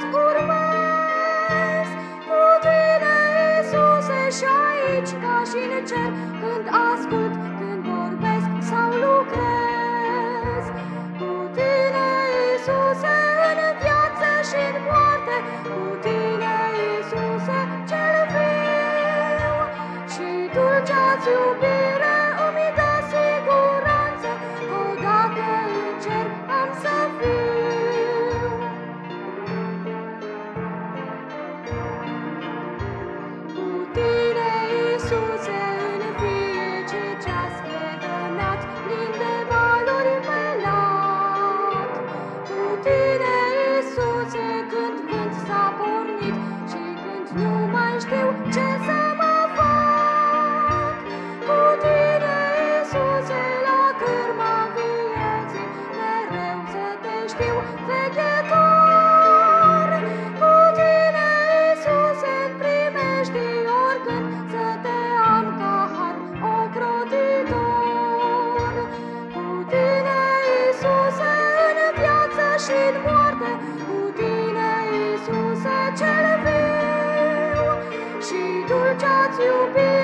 să-ți urmez Cu tine, Iisuse, și aici ca și în cer Când ascult, când vorbesc sau lucrez. Cu tine, Iisuse, în viață și în moarte Cu tine, Iisuse, cel viu. Și dulcea-ți iubire și în moarte, cu tine, Iisuse, cel viu și dulcea-ți iubire.